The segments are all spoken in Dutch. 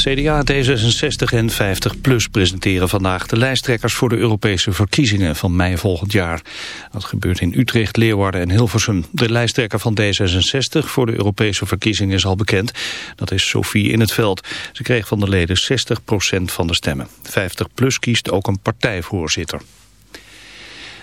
CDA, D66 en 50PLUS presenteren vandaag de lijsttrekkers voor de Europese verkiezingen van mei volgend jaar. Dat gebeurt in Utrecht, Leeuwarden en Hilversum. De lijsttrekker van D66 voor de Europese verkiezingen is al bekend. Dat is Sophie in het veld. Ze kreeg van de leden 60% van de stemmen. 50PLUS kiest ook een partijvoorzitter.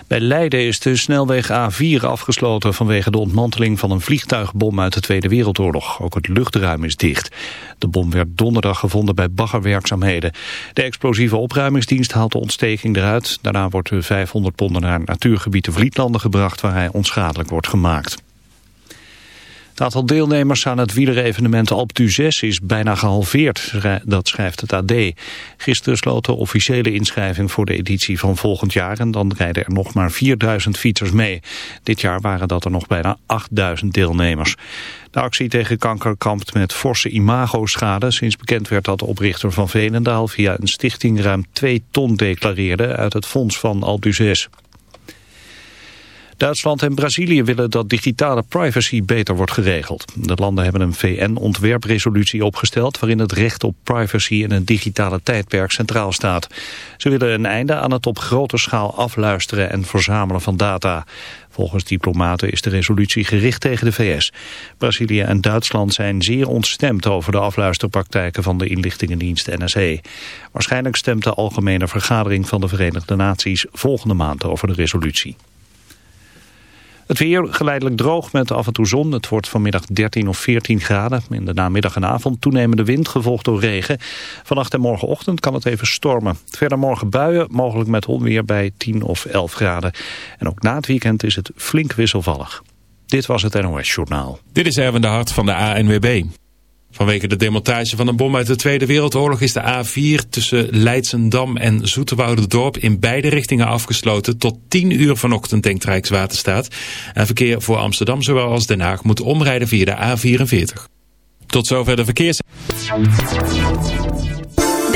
Bij Leiden is de snelweg A4 afgesloten vanwege de ontmanteling van een vliegtuigbom uit de Tweede Wereldoorlog. Ook het luchtruim is dicht. De bom werd donderdag gevonden bij baggerwerkzaamheden. De explosieve opruimingsdienst haalt de ontsteking eruit. Daarna wordt de 500 ponden naar natuurgebied de Vlietlanden gebracht waar hij onschadelijk wordt gemaakt. Het aantal deelnemers aan het wielerevenement Alp 6 is bijna gehalveerd, dat schrijft het AD. Gisteren sloot de officiële inschrijving voor de editie van volgend jaar en dan rijden er nog maar 4000 fietsers mee. Dit jaar waren dat er nog bijna 8000 deelnemers. De actie tegen kanker kampt met forse imagoschade sinds bekend werd dat de oprichter van Venendaal via een stichting ruim 2 ton declareerde uit het fonds van Alp 6. Duitsland en Brazilië willen dat digitale privacy beter wordt geregeld. De landen hebben een VN-ontwerpresolutie opgesteld... waarin het recht op privacy in een digitale tijdperk centraal staat. Ze willen een einde aan het op grote schaal afluisteren en verzamelen van data. Volgens diplomaten is de resolutie gericht tegen de VS. Brazilië en Duitsland zijn zeer ontstemd over de afluisterpraktijken van de inlichtingendienst NSE. Waarschijnlijk stemt de Algemene Vergadering van de Verenigde Naties volgende maand over de resolutie. Het weer geleidelijk droog met af en toe zon. Het wordt vanmiddag 13 of 14 graden. In de namiddag en avond toenemende wind, gevolgd door regen. Vannacht en morgenochtend kan het even stormen. Verder morgen buien, mogelijk met onweer bij 10 of 11 graden. En ook na het weekend is het flink wisselvallig. Dit was het NOS Journaal. Dit is Erwin de Hart van de ANWB. Vanwege de demontage van een bom uit de Tweede Wereldoorlog is de A4 tussen Leidsendam en Dorp in beide richtingen afgesloten. Tot 10 uur vanochtend denkt Rijkswaterstaat. En verkeer voor Amsterdam zowel als Den Haag moet omrijden via de A44. Tot zover de verkeers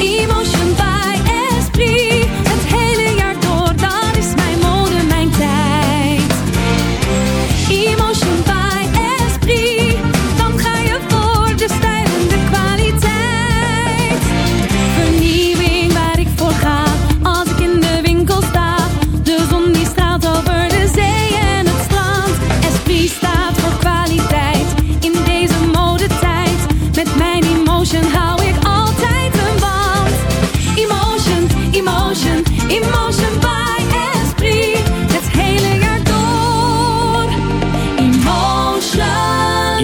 Emotion by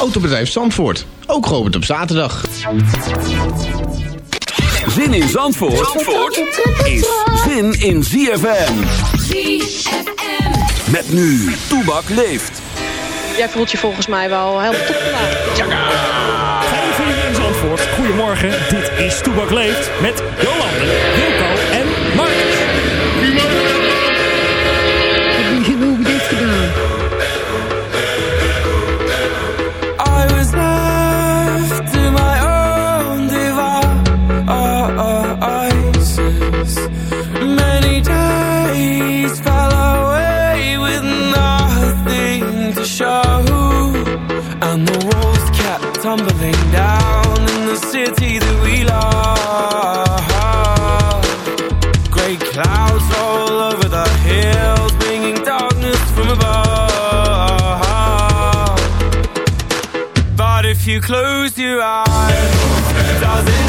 Autobedrijf Zandvoort, ook geopend op zaterdag. Zin in Zandvoort, Zandvoort is zin in ZFM. ZFM. Met nu, Toebak leeft. Jij voelt je volgens mij wel heel top vandaag. Goedemorgen, dit is Toebak Leeft met Jolande, you close your eyes, does it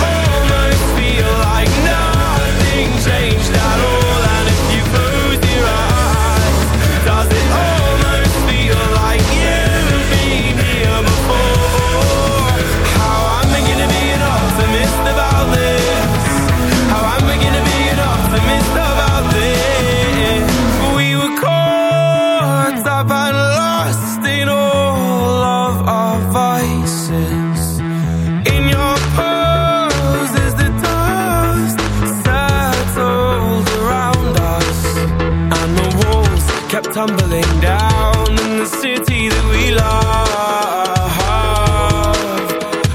tumbling down in the city that we love.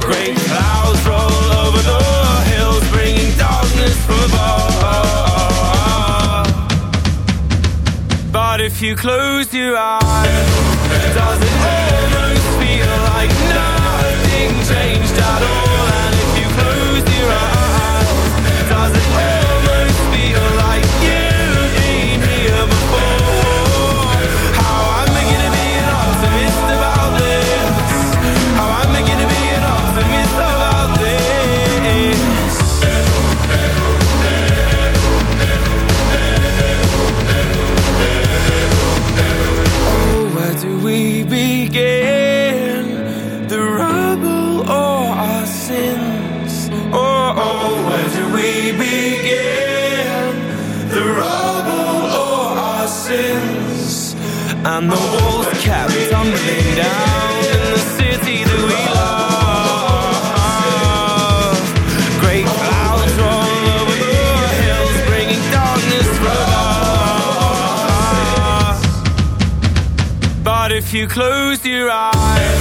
Great clouds roll over the hills, bringing darkness from above. But if you close your eyes, does it almost feel like nothing changed at all? And if you close your eyes, does it you closed your eyes,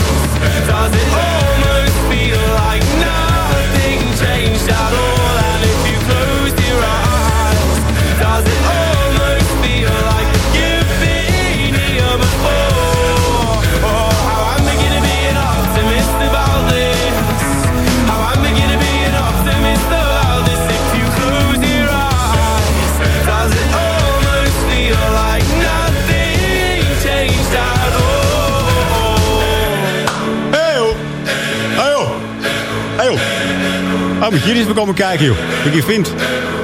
Oh, moet je hier eens komen kijken joh. Wat ik hier vind.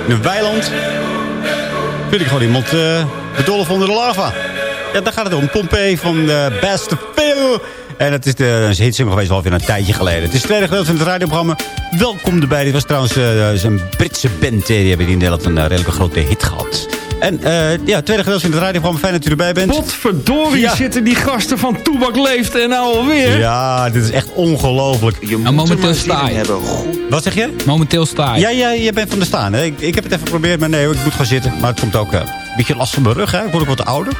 In een weiland. Vind ik gewoon iemand eh bedolven onder de lava. Ja, daar gaat het om. Pompey van de Best Phil. En het is de hitsingle geweest alweer een tijdje geleden. Het is het tweede gedeelte van het radioprogramma. Welkom erbij. Dit was trouwens eh, een Britse band. eh, Die hebben in Nederland een redelijke grote hit gehad. En eh ja, tweede gedeelte van het radioprogramma. Fijn dat u erbij bent. Potverdorie Ja. zitten die gasten van Toebak Leeft en nou alweer. Ja, dit is echt ongelooflijk. Nou, momenteel sta je. Wat zeg je? Momenteel sta je. Ja, ja, je bent van de staan. Hè? Ik, ik heb het even geprobeerd, maar nee, ik moet gaan zitten. Maar het komt ook eh, een beetje last van mijn rug. Hè? Ik word ook wat ouder.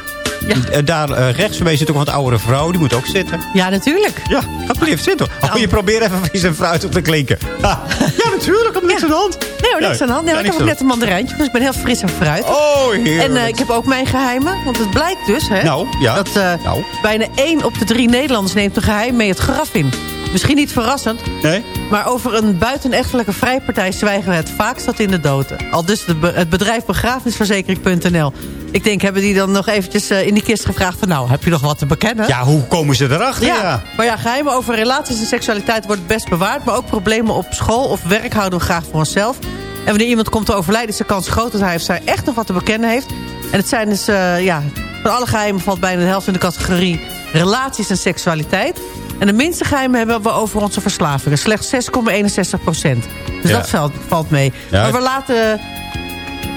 Eh, daar eh, rechts van mij zit ook een wat oudere vrouw. Die moet ook zitten. Ja, natuurlijk. Ja, ga even zitten. Oh, je probeert even vis en fruit op te klinken. Ha. Ja, natuurlijk. Ik heb niks aan de hand. Nee hoor, niks aan de hand. Nee, Ja, ik heb ook net een mandarijntje, dus ik ben heel fris en fruit. Oh, heerlijk. En eh, ik heb ook mijn geheimen, want het blijkt dus hè, Nou, ja. dat eh, Nou. bijna één op de drie Nederlanders neemt een geheim mee het graf in. Misschien niet verrassend... Nee? maar over een buitenechtelijke vrijpartij zwijgen we het vaakst tot in de dood. Al dus be- het bedrijf begrafenisverzekering.nl. Ik denk, hebben die dan nog eventjes eh, in die kist gevraagd... van nou, heb je nog wat te bekennen? Ja, hoe komen ze erachter? Ja, Ja. maar ja, geheimen over relaties en seksualiteit wordt best bewaard... maar ook problemen op school of werk houden we graag voor onszelf. En wanneer iemand komt te overlijden is de kans groot... dat hij of zij echt nog wat te bekennen heeft. En het zijn dus, eh, ja, van alle geheimen valt bijna de helft in de categorie... relaties en seksualiteit. En de minste geheimen hebben we over onze verslavingen. Slechts 6,61 procent. Dus Ja. dat valt, valt mee. Ja. Maar we laten...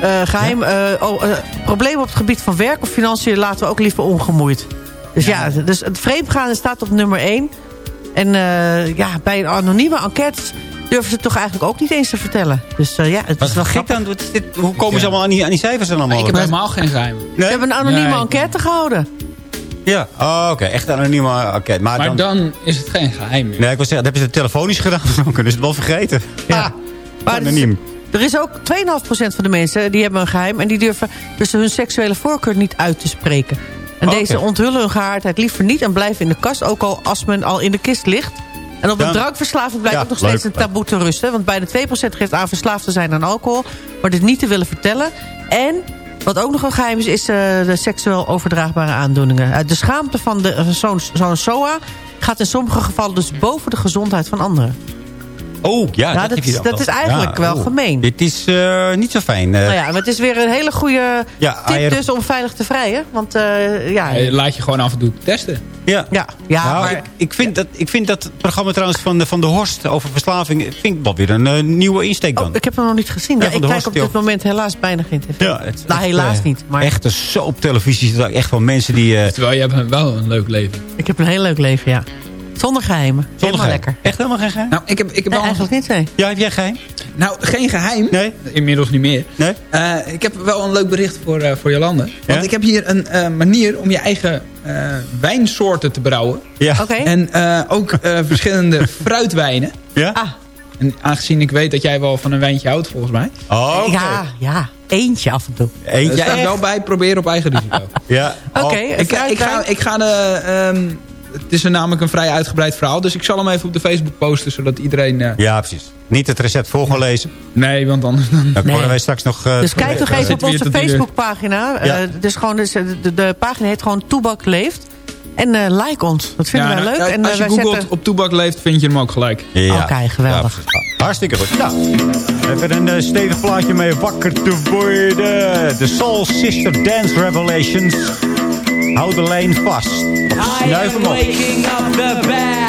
eh, geheim, eh, oh, eh, problemen op het gebied van werk of financiën laten we ook liever ongemoeid. Dus ja, dus het vreemdgaan staat op nummer 1. En eh, ja, bij een anonieme enquête durven ze het toch eigenlijk ook niet eens te vertellen. Dus eh, ja, het Wat is wel gek dan? Wat is dit? Hoe komen ze allemaal aan die, aan die cijfers dan allemaal? Ik heb helemaal geen geheim. We hebben een anonieme Nee. enquête gehouden. Ja, oh, oké. Echt een enquête. Maar, Maar dan... dan is het geen geheim meer. Nee, ik wil zeggen, dat hebben ze telefonisch gedaan. Dan kunnen ze het wel vergeten. Ja. Ah, Maar het is- anoniem. Er is ook 2,5% van de mensen die hebben een geheim... en die durven dus hun seksuele voorkeur niet uit te spreken. En Oké. deze onthullen hun gehaardheid liever niet... en blijven in de kast, ook al als men al in de kist ligt. En op de Ja. drankverslaving blijkt Ja, ook nog steeds leuk. een taboe te rusten. Want bijna 2% geeft aan verslaafd te zijn aan alcohol... maar dit niet te willen vertellen. En wat ook nog een geheim is, is eh, de seksueel overdraagbare aandoeningen. Eh, de schaamte van de- zo'n zo'n SOA gaat in sommige gevallen dus boven de gezondheid van anderen. Oh, ja, Ja, dat, is- dat wel. is eigenlijk wel oh. gemeen. Dit is eh, niet zo fijn. eh. Nou ja, maar het is weer een hele goede Ja, tip dus om veilig te vrijen. Want eh, ja, Laat je gewoon af en toe testen. ja. ja, ja Nou, maar ik, ik, vind dat, ik vind dat programma trouwens van de, van de Horst over verslaving... vind ik wel weer een nieuwe insteek dan. oh, ik heb hem nog niet gezien. Ja, Ja, van ik de kijk Horst op dit moment helaas bijna geen tv. Ja, het- nou, echt, helaas niet. Maar Echt zo op televisie. zit Echt van mensen die... eh, Terwijl je hebt wel een leuk leven. ik heb een heel leuk leven, ja. Zonder geheimen. zonder Helemaal geheim. lekker. Echt helemaal geen geheim? Nou, ik heb, ik heb Nee, wel... eigenlijk niet, nee. Ja, heb jij geheim? Nou, geen geheim. Nee? Inmiddels niet meer. Nee? Eh, ik heb wel een leuk bericht voor, eh, voor Jolande. Want Ja? ik heb hier een eh, manier om je eigen eh, wijnsoorten te brouwen. Ja. Oké. En eh, ook eh, verschillende fruitwijnen. Ja? Ah, En aangezien ik weet dat jij wel van een wijntje houdt, volgens mij. Oh, oké. ja, ja. Eentje af en toe. Er Eentje. staat echt? wel bij, probeer op eigen risico. Ja. Oké, Oh, ik, ik, ga, ik ga de... ehm, het is een, namelijk een vrij uitgebreid verhaal. Dus ik zal hem even op de Facebook posten, zodat iedereen... eh, Ja, precies. Niet het recept voor gaan lezen. Nee, want anders... Dan, Dan Nee. worden wij straks nog... eh, Dus kijk nog even op onze. Facebookpagina. Ja. Eh, dus gewoon, dus, de, de pagina heet gewoon Toebak Leeft. En eh, like ons. Dat vinden Ja, wij nou, leuk. ja, en, als je wij googelt zetten- op Toebak leeft, vind je hem ook gelijk. Ja. Oké, geweldig. Ja. Hartstikke goed. Nou, even een stevig plaatje mee wakker te worden. De Soul Sister Dance Revelations. Hou de lijn vast. Snuif hem op.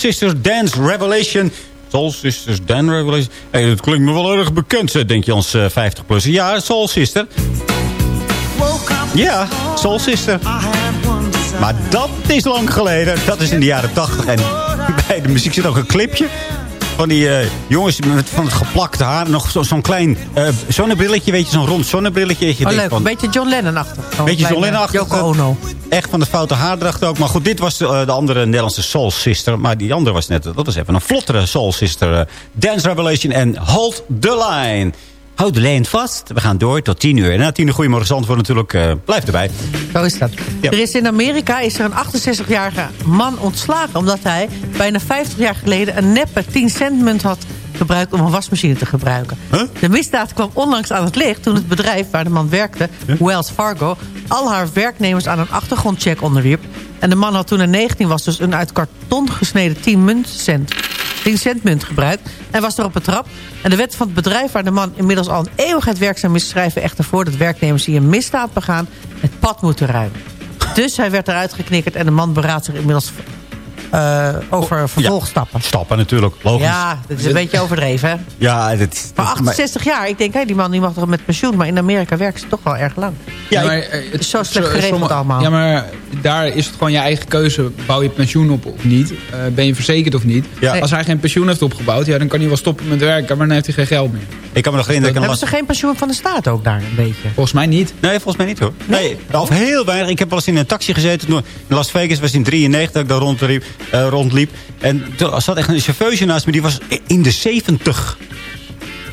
Sisters Dance Revelation. Soul Sisters Dance Revelation. Hey, dat klinkt me wel erg bekend, denk je ons 50 plus. Ja, Soul Sister. Ja, Soul Sister. Maar dat is lang geleden. Dat is in de jaren 80. En bij de muziek zit ook een clipje. Van die eh, jongens met van het geplakte haar. Nog zo- zo'n klein eh, zonnebrilletje, weet je. Zo'n rond zonnebrilletje. Je Oh, leuk. van, Een beetje John Lennon-achtig. Beetje John Lennon-achtig. Ono. Echt van de foute haardracht ook. Maar goed, dit was de, de andere Nederlandse Soul Sister. Maar die andere was net, dat was even een vlottere Soul Sister. eh, Dance Revelation en Hold the Line. Houd de lijn vast. We gaan door tot 10 uur. En na 10 uur Goedemorgen Zandvoort natuurlijk. eh blijf erbij. Zo is dat. Ja. Er is in Amerika is er een 68-jarige man ontslagen... omdat hij bijna 50 jaar geleden een neppe 10 cent munt had gebruikt... om een wasmachine te gebruiken. De misdaad kwam onlangs aan het licht toen het bedrijf waar de man werkte... Wells Fargo, al haar werknemers aan een achtergrondcheck onderwierp. En de man had toen hij 19 was dus een uit karton gesneden 10 muntcent. 10 cent munt gebruikt en was erop betrapt. En de wet van het bedrijf waar de man inmiddels al een eeuwigheid werkzaam is... schrijven echter voor dat werknemers die een misdaad begaan... het pad moeten ruimen. Dus hij werd eruit geknikkerd en de man beraadt zich inmiddels eh, over vervolgstappen. Stappen natuurlijk, logisch. Ja, dat is een beetje overdreven, hè? Ja, dit, Maar 68 jaar, ik denk, hé, die man die mag toch met pensioen... maar in Amerika werken ze toch wel erg lang. Ja, maar het is zo slecht geregeld sommige- allemaal. Ja, maar daar is het gewoon je eigen keuze. Bouw je pensioen op of niet? Eh, ben je verzekerd of niet? Ja. Als hij geen pensioen heeft opgebouwd, ja, dan kan hij wel stoppen met werken, maar dan heeft hij geen geld meer. Ik kan me nog herinneren... Hebben ze geen pensioen van de staat ook daar een beetje? Volgens mij niet. Nee, volgens mij niet hoor. Nee, of heel weinig. Ik heb wel eens in een taxi gezeten. Toen, in Las Vegas was in 93 dat ik daar rondliep. eh, rondliep. En toen zat echt een chauffeurtje naast me. Die was in de 70.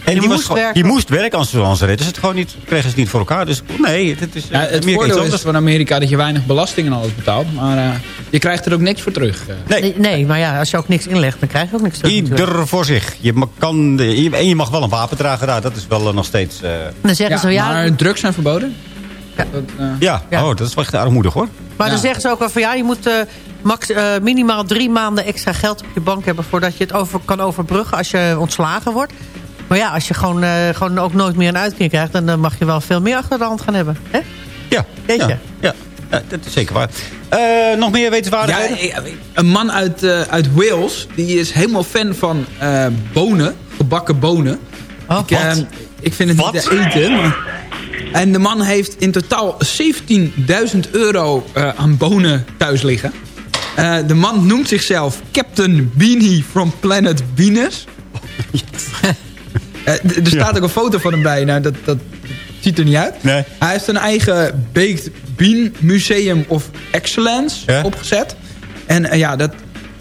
En Je die, moest werken. die moest werken anders reden. Dus het gewoon niet, kregen ze niet voor elkaar. Dus nee, dit is Ja, eh, het voordeel is van Amerika dat je weinig belasting en alles betaalt. Maar eh, je krijgt er ook niks voor terug. eh. Nee. Nee, nee, maar ja, als je ook niks inlegt, dan krijg je ook niks terug. natuurlijk. Ieder voor zich. Je kan, je- en je mag wel een wapen dragen daar. Dat is wel nog steeds... eh, Dan zeggen ze, ja, maar drugs zijn verboden. Ja. Dat, eh, ja, Ja. Oh, dat is wel echt armoedig hoor. Maar dan zeggen ze ook wel van ja, je moet eh, max, minimaal drie maanden extra geld op je bank hebben... voordat je het over, kan overbruggen als je ontslagen wordt. Maar ja, als je gewoon, eh, gewoon ook nooit meer een uitkering krijgt... dan mag je wel veel meer achter de hand gaan hebben. Hè? Ja, Weet je? ja, ja. Ja, dat is zeker waar. Eh, nog meer Ja, wetenswaardigheden? ik- een man uit, eh, uit Wales, die is helemaal fan van bonen, gebakken bonen. Oh, ik, eh, ik vind het niet te eten. Maar... En de man heeft in totaal 17.000 euro eh, aan bonen thuis liggen. Eh, de man noemt zichzelf Captain Beanie from Planet Venus. er staat ook een foto van hem bij. Nou, dat, dat ziet er niet uit. Nee. Hij heeft een eigen Baked Bean Museum of Excellence Ja. opgezet. En eh, ja, dat,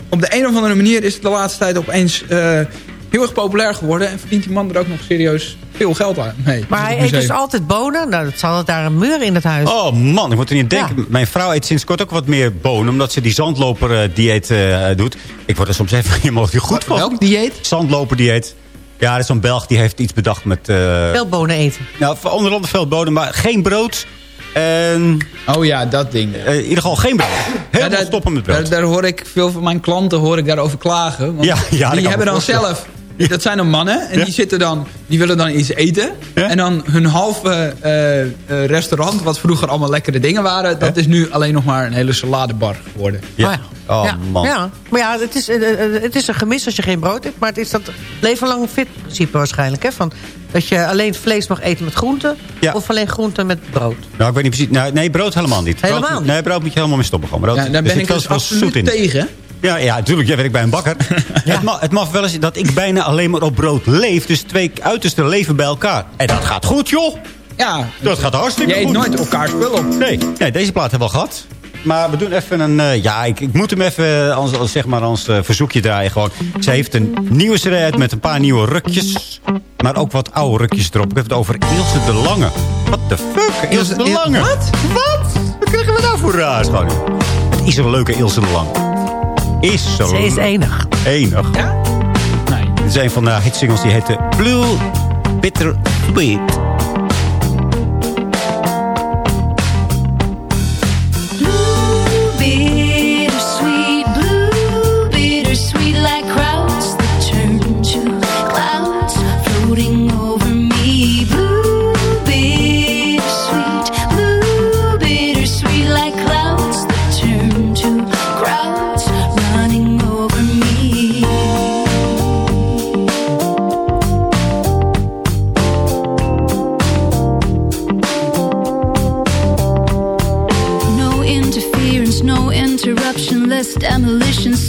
op de een of andere manier is het de laatste tijd opeens eh, heel erg populair geworden. En verdient die man er ook nog serieus veel geld aan mee. Maar Met hij eet dus altijd bonen. Nou, dat zal het daar een muur in het huis. Oh man, ik moet er niet denken. Ja. Mijn vrouw eet sinds kort ook wat meer bonen. Omdat ze die zandloper-dieet doet. Ik word er soms even helemaal goed van. Welk dieet? Zandloper-dieet. Ja, dat is zo'n Belg die heeft iets bedacht met... eh, Veel bonen eten. nou, onder andere veel bonen, maar geen brood. En Oh ja, dat ding. eh, in ieder geval geen brood. Helemaal Ja, daar- stoppen met brood. Daar, daar hoor ik veel van mijn klanten hoor ik daarover klagen. Want Ja, die hebben dan voorstellen. zelf... Dat zijn dan mannen en Ja. die zitten dan, die willen dan iets eten. Ja. En dan hun halve eh, eh, restaurant, wat vroeger allemaal lekkere dingen waren, dat is nu alleen nog maar een hele saladebar geworden. ja. Oh Oh, ja. man. Ja. Maar ja, het is, eh, het is een gemis als je geen brood hebt. Maar het is dat leven lang fit principe waarschijnlijk. Hè? Van, dat je alleen vlees mag eten met groenten. Ja. Of alleen groenten met brood. Nou, ik weet niet precies. Nou, nee, brood helemaal niet. Helemaal brood, niet? Nee, brood moet je helemaal mee stoppen. Gewoon. Brood, Ja, daar ben ik dus absoluut in. tegen. Ja, ja, natuurlijk. Jij werkt bij een bakker. het, ma het mag wel eens dat ik bijna alleen maar op brood leef. Dus twee uiterste leven bij elkaar. En dat gaat goed, joh. Ja, Dat gaat hartstikke je eet goed. nooit elkaar spul op. Nee, nee, deze plaat hebben we al gehad. Maar we doen even een... eh, ja, ik, ik moet hem even als, als, zeg maar, als eh, verzoekje draaien gewoon. Ze heeft een nieuwe uit met een paar nieuwe rukjes. Maar ook wat oude rukjes erop. Ik heb het over Ilse de Lange. What the fuck? Ilse de Il- Lange. Wat? Wat? Wat krijgen we nou voor raars? Gewoon. Het is een leuke Ilse de Lange. Is zo Ze is enig. enig. Ja? Nee. Dit is een van de hitsingles die heette Blue Bitter Sweet.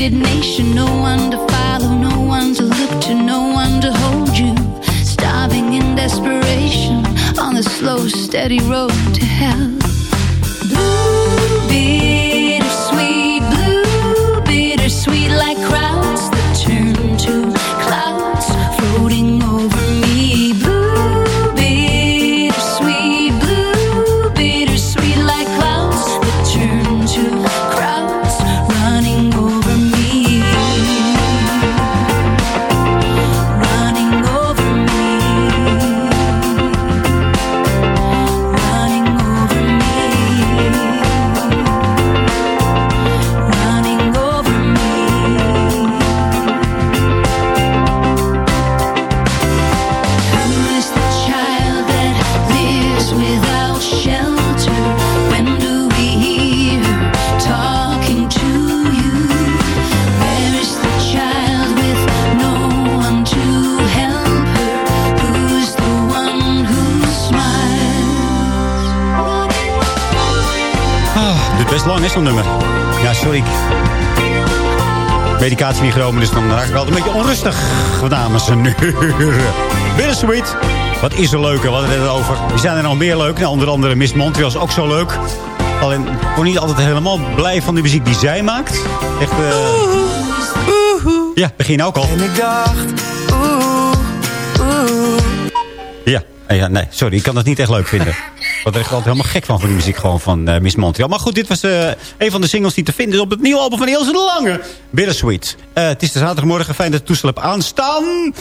Frustrated nation. No one to follow, no one to look to, no one to hold you. Starving in desperation on the slow, steady road lang is zo'n nummer. Ja, sorry. Medicatie niet genomen, dus dan raak ik altijd een beetje onrustig. Dames en heren. Bittersweet. Wat is er leuk, hè? Wat er over. Die zijn er nog meer leuk. Nou, onder andere Miss Montreal is ook zo leuk. Alleen, ik word niet altijd helemaal blij van de muziek die zij maakt. Echt, eh... Ja, begin ook al. En ik dacht, oeh, oeh. Ja, ja, nee, sorry, ik kan dat niet echt leuk vinden. Ik word er echt altijd helemaal gek van, van die muziek gewoon van eh, Miss Montreal. Maar goed, dit was eh, een van de singles die te vinden is op het nieuwe album van Ilse de Lange. Bittersweet. Eh, het is de zaterdagmorgen, fijn dat het toestel hebt aanstaan.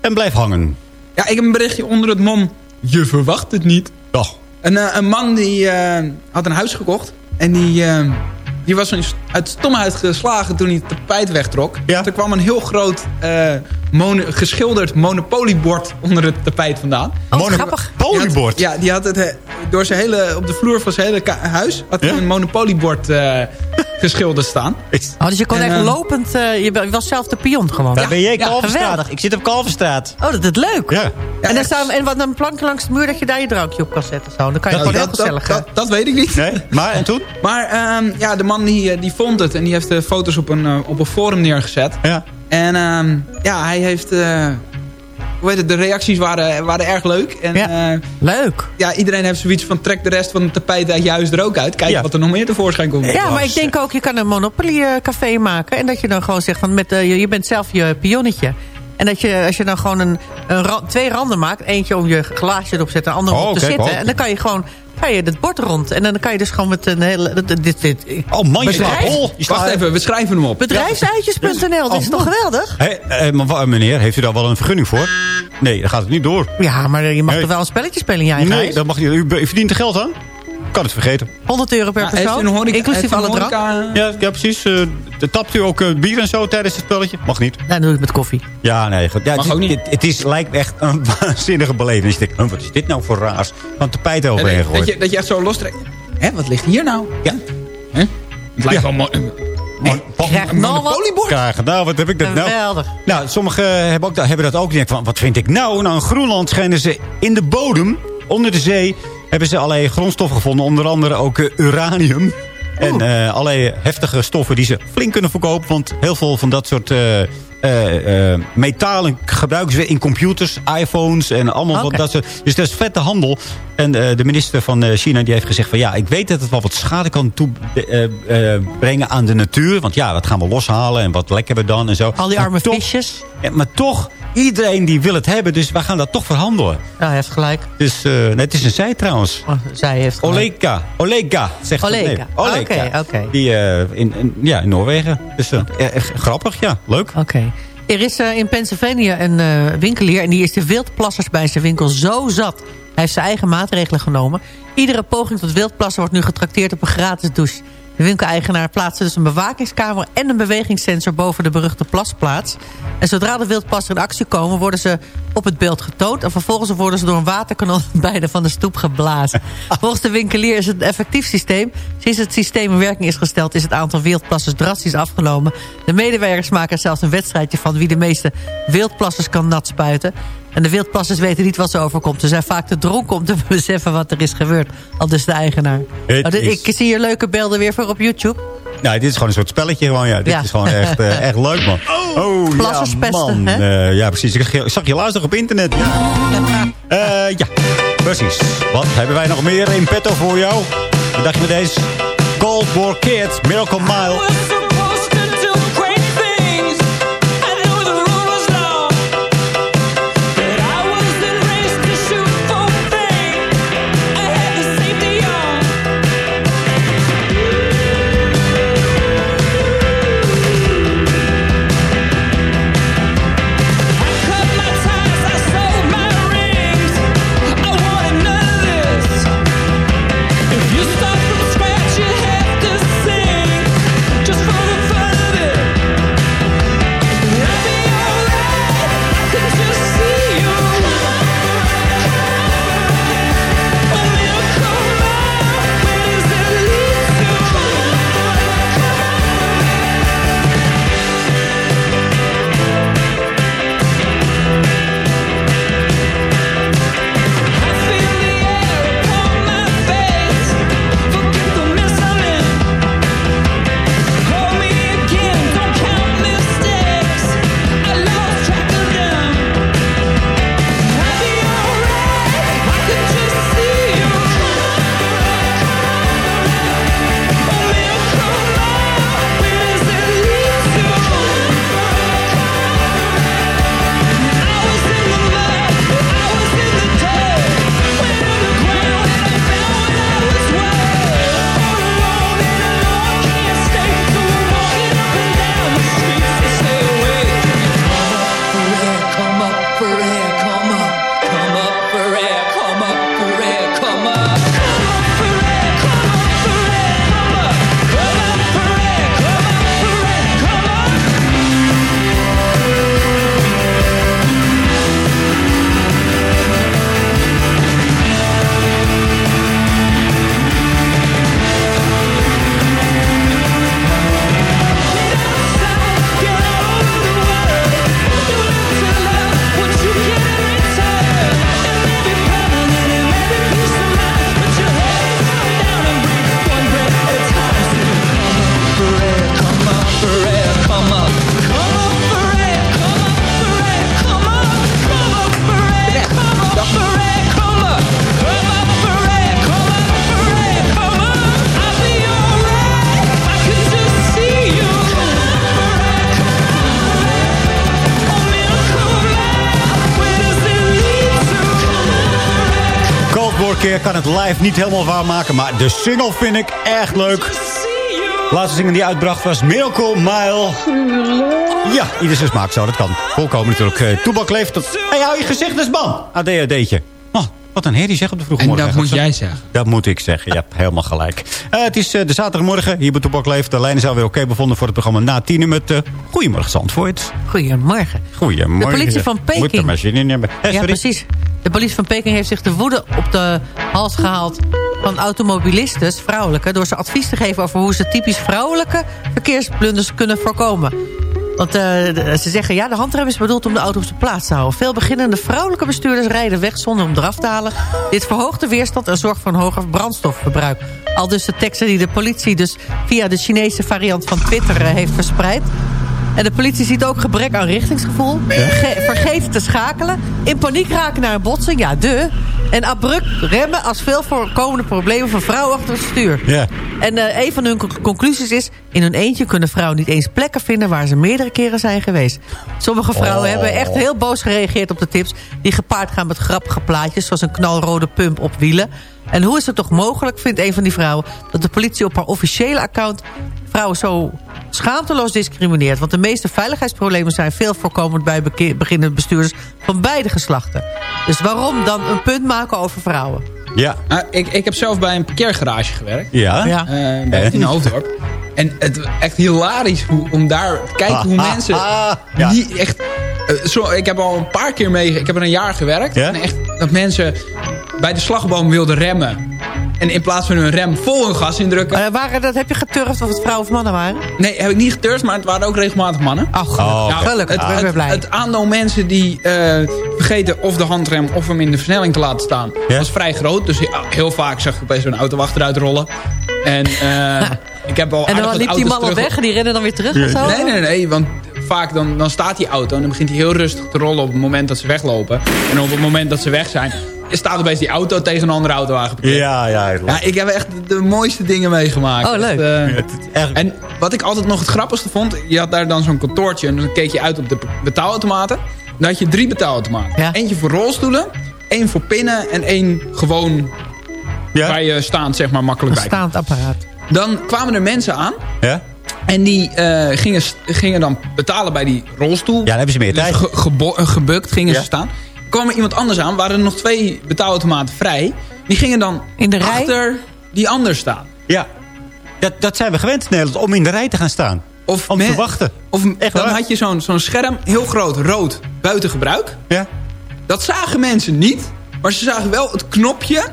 En blijf hangen. Ja, ik heb een berichtje onder het mom. Je verwacht het niet. Toch. Een, een man die had een huis gekocht. En die, die was uit stomheid geslagen toen hij het tapijt wegtrok. Ja. Er kwam een heel groot eh, mono- geschilderd monopoliebord onder het tapijt vandaan. Oh, Mono- grappig. Poliebord. Ja, die had het eh, door zijn hele, op de vloer van zijn hele huis had hij Ja? een monopoliebord eh, geschilderd staan. Oh, dus je kon En, echt ehm, lopend... eh, je was zelf de pion gewoon. Daar ben jij Kalverstraat. Ik zit op Kalverstraat. Oh, dat is leuk. Ja. en, dan staan, en wat een plankje langs de muur dat je daar je drankje op kan zetten. Zo. Dan kan je Dat- gewoon heel gezellig... dat, eh, dat, dat weet ik niet. Nee, maar en toen? Maar ehm, ja, de man die, eh, die vond het en die heeft de foto's op een, eh, op een forum neergezet. Ja. En ehm, ja, hij heeft... eh, hoe heet het, de reacties waren, waren erg leuk. En Ja. ja. leuk. ja, iedereen heeft zoiets van trek de rest van het tapijt uit je huis er ook uit. Kijk Ja. wat er nog meer tevoorschijn komt. Ja, maar ik denk ook, je kan een Monopoly eh, café maken. En dat je dan gewoon zegt, van met, eh, je, je bent zelf je pionnetje. En dat je, als je dan gewoon een, een ra- twee randen maakt. Eentje om je glaasje erop te zetten, een ander om Oh, te kijk, zitten. oh. En dan kan je gewoon kan je het bord rond. En dan kan je dus gewoon met een hele... Dit, dit, dit, Oh man, je slaat hol. Wacht even, we schrijven hem op. Bedrijfsuitjes.nl, dit is toch geweldig? Hé, eh, maar meneer, heeft u daar wel een vergunning voor? Nee, dan gaat het niet door. Ja, maar je mag Nee. toch wel een spelletje spelen in je eigen Nee, huis? dat mag niet. U, u verdient er geld aan? Kan het vergeten. 100 euro per persoon, horeca- inclusief alle drank. Ja, ja precies. eh, de- tapt u ook eh, bier en zo tijdens het spelletje? Mag niet. Nou, dan doe ik het met koffie. Ja, nee. Goed. Ja, Mag het, ook niet. Het, het is, lijkt echt een waanzinnige beleving. Je denkt, oh, wat is dit nou voor raars? Van tapijt En overheen dat, gegooid. je, dat je echt zo lostrekt. Hé, wat ligt hier nou? Ja. Hè? Het lijkt Ja. wel mooi. Krijg Een nou wat? Krijgen. Nou, wat heb ik dat nou? Geweldig. Nou, sommigen hebben, ook, hebben dat ook. Denken van, wat vind ik nou? Nou, in Groenland schijnen ze in de bodem, onder de zee... hebben ze allerlei grondstoffen gevonden. Onder andere ook eh, uranium. En eh, allerlei heftige stoffen die ze flink kunnen verkopen. Want heel veel van dat soort eh, metalen gebruiken ze weer in computers, iPhones en allemaal wat dat soort. Dus dat is vette handel. En de minister van China die heeft gezegd van ja, ik weet dat het wel wat schade kan toebrengen aan de natuur. Want ja, dat gaan we loshalen en wat lekker we dan en zo. Al die Maar arme toch- visjes. maar toch iedereen die wil het hebben, dus we gaan dat toch verhandelen. Ja, hij heeft gelijk. Dus, nee, het is een zij trouwens. Oh, zij heeft gelijk. Oleka. Oleka, zegt het. Oleka. Nee, Oleka. Oké, oké. Die eh, in, in, ja, in Noorwegen. Dus ja, echt grappig, ja. Leuk. Oké. Er is in Pennsylvania een winkelier... en die is de wildplassers bij zijn winkel zo zat. Hij heeft zijn eigen maatregelen genomen. Iedere poging tot wildplassen wordt nu getrakteerd op een gratis douche. De winkeleigenaar plaatste dus een bewakingskamera... en een bewegingssensor boven de beruchte plasplaats. En zodra de wildplasser in actie komen... worden ze op het beeld getoond... en vervolgens worden ze door een waterkanon... bijna van de stoep geblazen. Volgens de winkelier is het een effectief systeem. Sinds het systeem in werking is gesteld... is het aantal wildplassers drastisch afgenomen. De medewerkers maken zelfs een wedstrijdje van... wie de meeste wildplassers kan nat spuiten. En de wildplassers weten niet wat ze overkomt. Ze zijn vaak te dronken om te beseffen wat er is gebeurd. Al dus de eigenaar. Oh, dit- is- Ik zie hier leuke beelden weer voor op YouTube. Nou, dit is gewoon een soort spelletje. Gewoon, ja. Dit Ja. is gewoon echt, eh, echt leuk, man. Oh, ja, Plasserspesten, man. hè? Eh, ja, precies. Ik zag je, laatst nog op internet. Ja. Eh, ja, precies. Wat hebben wij nog meer in petto voor jou? Wat dacht je met deze? Cold War Kids, Miracle Mile. Live niet helemaal waarmaken, maar de single vind ik echt leuk. Laatste single die uitbracht was Miracle Mile. Ja, ieder zijn smaak zo, dat kan. Volkomen natuurlijk. Uh, Toebak leeft. Hé, hey, hou je gezicht eens, man. ADHD'tje. Oh, wat een herrie zeg op de vroege En morgen. dat moet jij zeggen. Dat moet ik zeggen, je hebt helemaal gelijk. Eh, het is eh, de zaterdagmorgen, hier bij Toebak leeft. De lijnen zijn weer oké bevonden voor het programma na tien uur met... eh Goedemorgen, Zandvoort. Goedemorgen. Goedemorgen. De politie van Peking. Moet maar zin in hebben. Eh, Ja, precies. De politie van Peking heeft zich de woede op de hals gehaald van automobilisten, vrouwelijke, door ze advies te geven over hoe ze typisch vrouwelijke verkeersblunders kunnen voorkomen. Want eh, ze zeggen, ja, de handrem is bedoeld om de auto op zijn plaats te houden. Veel beginnende vrouwelijke bestuurders rijden weg zonder om eraf te halen. Dit verhoogt de weerstand en zorgt voor een hoger brandstofverbruik. Al dus de teksten die de politie dus via de Chinese variant van Twitter eh, heeft verspreid. En de politie ziet ook gebrek aan richtingsgevoel. Verge- vergeten te schakelen. In paniek raken naar een botsing. Ja, de. En abrupt remmen als veel voorkomende problemen van vrouwen achter het stuur. Ja. En eh, een van hun con- conclusies is... in hun eentje kunnen vrouwen niet eens plekken vinden... waar ze meerdere keren zijn geweest. Sommige vrouwen Oh. hebben echt heel boos gereageerd op de tips... die gepaard gaan met grappige plaatjes... zoals een knalrode pump op wielen. En hoe is het toch mogelijk, vindt een van die vrouwen... dat de politie op haar officiële account... vrouwen zo schaamteloos discrimineert. Want de meeste veiligheidsproblemen zijn veel voorkomend... bij beginnende bestuurders van beide geslachten. Dus waarom dan een punt maken over vrouwen? Ja. Nou, ik, ik heb zelf bij een parkeergarage gewerkt. Ja. Ja. Eh, bij in Hoofddorp. En het echt hilarisch hoe, om daar te kijken hoe Ah, ah, mensen... ah, ja. Die echt, eh, zo, ik heb al een paar keer mee... Ik heb er een jaar gewerkt. Ja? En echt dat mensen bij de slagboom wilden remmen. En in plaats van hun rem vol hun gas indrukken... Eh, waren, dat heb je geturfd of het vrouwen of mannen waren? nee, heb ik niet geturfd, maar het waren ook regelmatig mannen. Oh, gelukkig. Oh, gelukkig. Het, het, aantal mensen die eh, vergeten of de handrem of hem in de versnelling te laten staan... Was vrij groot. Dus ja, heel vaak zag ik opeens zo'n auto achteruit rollen. En eh, ik heb al en dan liep die man al weg en die rennen dan weer terug of zo? Nee, nee, nee, want vaak dan, dan staat die auto en dan begint hij heel rustig te rollen op het moment dat ze weglopen. En op het moment dat ze weg zijn, staat opeens die auto tegen een andere auto aangeparkeerd. Ja, ja. Ja, ik heb echt de mooiste dingen meegemaakt. Oh, leuk. Echt, eh, Echt, en wat ik altijd nog het grappigste vond... je had daar dan zo'n kantoortje en dan keek je uit op de betaalautomaten. Dan had je drie betaalautomaten. Ja. Eentje voor rolstoelen, één voor pinnen en één gewoon ja? waar je staand zeg maar makkelijk Een bij staand apparaat. Dan kwamen er mensen aan Ja? en die eh, gingen, gingen dan betalen bij die rolstoel. Ja, dan hebben ze meer Dus tijd. ge- gebukt gingen Ja. ze staan. Kwam er iemand anders aan, waren er nog twee betaalautomaten vrij. Die gingen dan In de rij? achter die ander staan. Ja. Dat, dat zijn we gewend in Nederland, om in de rij te gaan staan. Of Om te wachten. Of Echt dan waar? had je zo'n zo'n scherm, heel groot, rood, buiten gebruik. Ja? Dat zagen mensen niet. Maar ze zagen wel het knopje,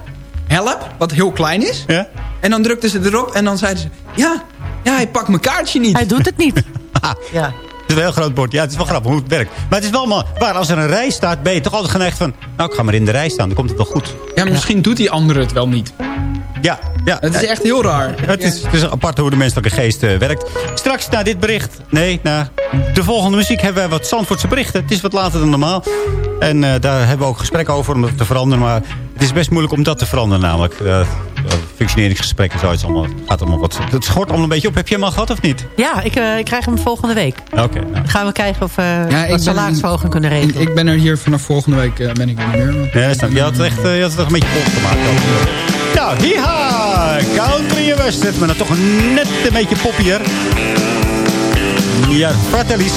help, wat heel klein is. Ja? En dan drukten ze erop en dan zeiden ze... Ja, ja hij pakt mijn kaartje niet. Hij doet het niet. ja. Het is een heel groot bord. Ja, het is wel grappig hoe het werkt. Maar het is wel maar waar als er een rij staat, ben je toch altijd geneigd van... Nou, ik ga maar in de rij staan, dan komt het wel goed. Ja, maar misschien doet die andere het wel niet. Ja, ja. Het is echt heel raar. Het is, het is apart hoe de menselijke geest eh, werkt. Straks na dit bericht, nee, na de volgende muziek hebben wij wat Zandvoortse berichten. Het is wat later dan normaal. En eh, daar hebben we ook gesprekken over om dat te veranderen. Maar het is best moeilijk om dat te veranderen namelijk. Uh, functioneringsgesprekken, zoiets allemaal. Gaat allemaal wat, het schort allemaal een beetje op. Heb je hem al gehad of niet? Ja, ik, eh, ik krijg hem volgende week. Oké. nou. Dan gaan we kijken of we Ja, ben- wat salarisverhoging kunnen regelen. Ik ben er hier vanaf volgende week ben ik er niet meer. want- Ja, snap je. Had het echt je had het toch een beetje pot gemaakt. ook. Nou, hiha! Country western. Maar dan toch net een beetje poppier. Ja, Fratellis.